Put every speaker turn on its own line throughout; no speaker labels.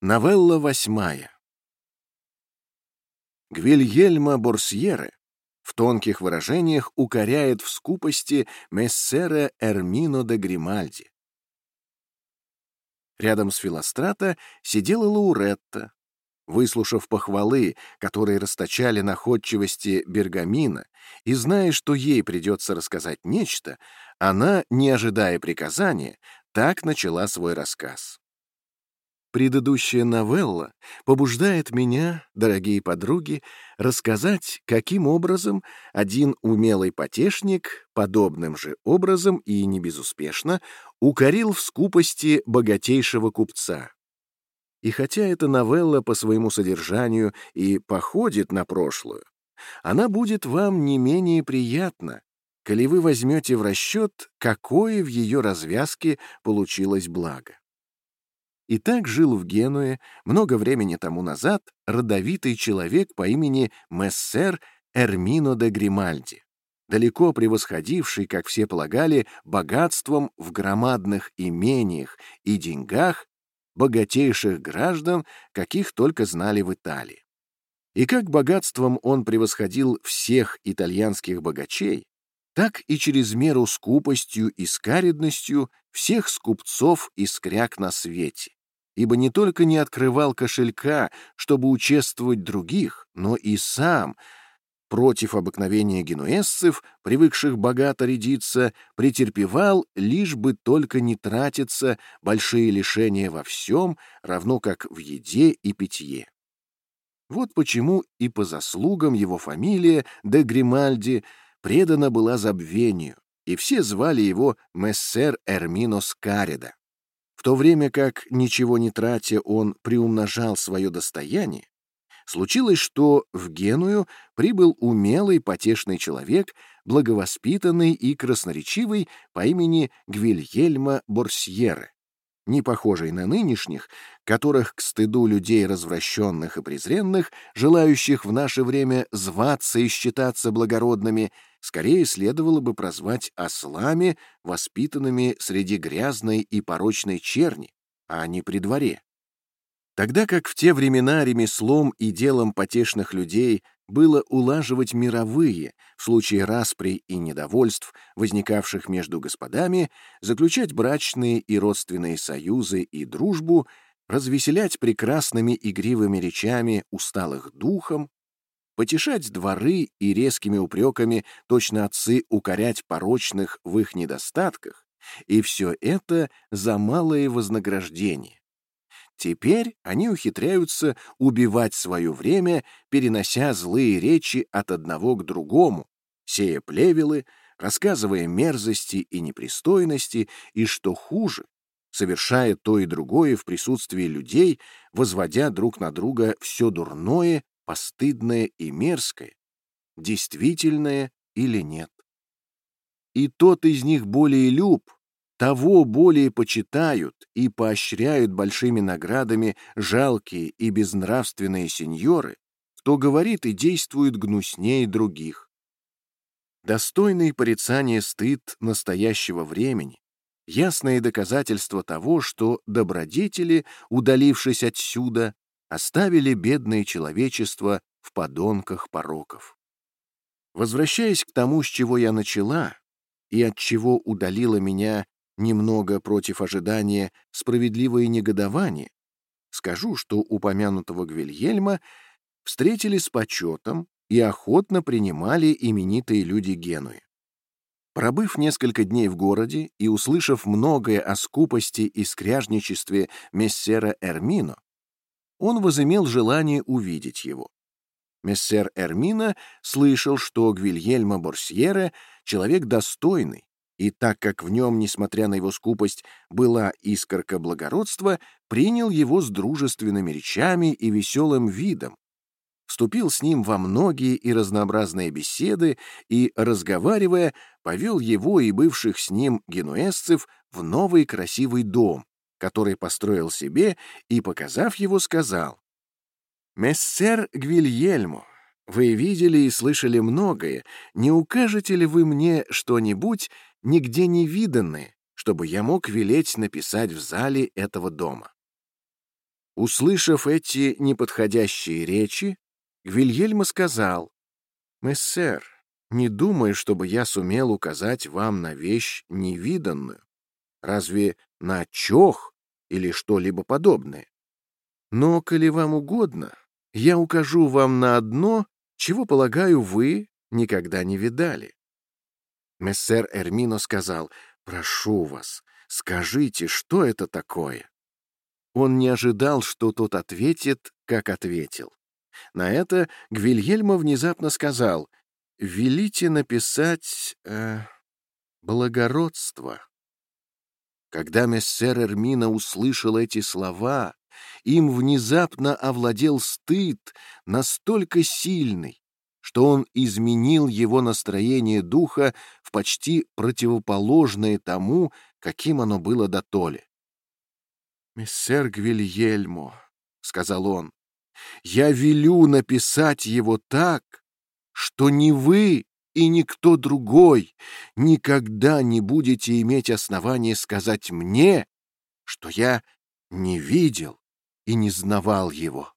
Новелла восьмая. Гвильельмо Борсьере в тонких выражениях укоряет в скупости мессера Эрмино де Гримальди. Рядом с Филострата сидела Лауретта. Выслушав похвалы, которые расточали находчивости Бергамина, и зная, что ей придется рассказать нечто, она, не ожидая приказания, так начала свой рассказ. Предыдущая новелла побуждает меня, дорогие подруги, рассказать, каким образом один умелый потешник, подобным же образом и не безуспешно, укорил в скупости богатейшего купца. И хотя эта новелла по своему содержанию и походит на прошлую, она будет вам не менее приятна, коли вы возьмете в расчет, какое в ее развязке получилось благо. И так жил в Генуе много времени тому назад родовитый человек по имени Мессер Эрмино де Гримальди, далеко превосходивший, как все полагали, богатством в громадных имениях и деньгах богатейших граждан, каких только знали в Италии. И как богатством он превосходил всех итальянских богачей, так и чрезмеру скупостью и скаредностью всех скупцов и скряк на свете ибо не только не открывал кошелька, чтобы участвовать других, но и сам, против обыкновения генуэзцев, привыкших богато рядиться, претерпевал, лишь бы только не тратиться большие лишения во всем, равно как в еде и питье. Вот почему и по заслугам его фамилия де Гримальди предана была забвению, и все звали его мессер Эрмино Скарида. В то время как, ничего не тратя, он приумножал свое достояние, случилось, что в Геную прибыл умелый потешный человек, благовоспитанный и красноречивый по имени Гвильельмо Борсьере, не похожий на нынешних, которых к стыду людей развращенных и презренных, желающих в наше время зваться и считаться благородными, скорее следовало бы прозвать ослами, воспитанными среди грязной и порочной черни, а не при дворе. Тогда как в те времена ремеслом и делом потешных людей было улаживать мировые, в случае распри и недовольств, возникавших между господами, заключать брачные и родственные союзы и дружбу, развеселять прекрасными игривыми речами усталых духом, потешать дворы и резкими упреками точно отцы укорять порочных в их недостатках, и все это за малое вознаграждение. Теперь они ухитряются убивать свое время, перенося злые речи от одного к другому, сея плевелы, рассказывая мерзости и непристойности, и, что хуже, совершая то и другое в присутствии людей, возводя друг на друга все дурное, постыдное и мерзкое, действительное или нет. И тот из них более люб, того более почитают и поощряют большими наградами жалкие и безнравственные сеньоры, кто говорит и действует гнуснее других. Достойный порицания стыд настоящего времени, ясное доказательство того, что добродетели, удалившись отсюда, оставили бедное человечество в подонках пороков. Возвращаясь к тому, с чего я начала, и от чего удалила меня немного против ожидания справедливое негодование, скажу, что упомянутого Гвильельма встретили с почетом и охотно принимали именитые люди Генуи. Пробыв несколько дней в городе и услышав многое о скупости и скряжничестве мессера Эрмино, он возымел желание увидеть его. Мессер Эрмино слышал, что Гвильельмо Борсьере — человек достойный, и так как в нем, несмотря на его скупость, была искорка благородства, принял его с дружественными речами и веселым видом, вступил с ним во многие и разнообразные беседы и, разговаривая, повел его и бывших с ним генуэзцев в новый красивый дом, который построил себе и, показав его, сказал, «Мессер Гвильельмо, вы видели и слышали многое, не укажете ли вы мне что-нибудь, нигде не виданное, чтобы я мог велеть написать в зале этого дома. Услышав эти неподходящие речи, Гвильельмо сказал, «Мессер, не думай, чтобы я сумел указать вам на вещь невиданную. Разве на чох или что-либо подобное? Но, коли вам угодно, я укажу вам на одно, чего, полагаю, вы никогда не видали. Мессер Эрмино сказал, «Прошу вас, скажите, что это такое?» Он не ожидал, что тот ответит, как ответил. На это Гвильельмо внезапно сказал, «Велите написать... Э, благородство». Когда мессер Эрмина услышал эти слова, им внезапно овладел стыд настолько сильный, что он изменил его настроение духа в почти противоположное тому, каким оно было до толи. «Мессер Гвильельмо», — сказал он, — «я велю написать его так, что ни вы и никто другой никогда не будете иметь основания сказать мне, что я не видел и не знавал его.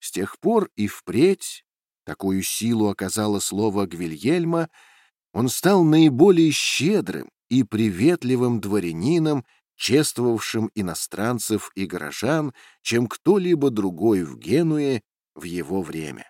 С тех пор и впредь такую силу оказало слово Гвильельма, он стал наиболее щедрым и приветливым дворянином, чествовавшим иностранцев и горожан, чем кто-либо другой в Генуе в его время.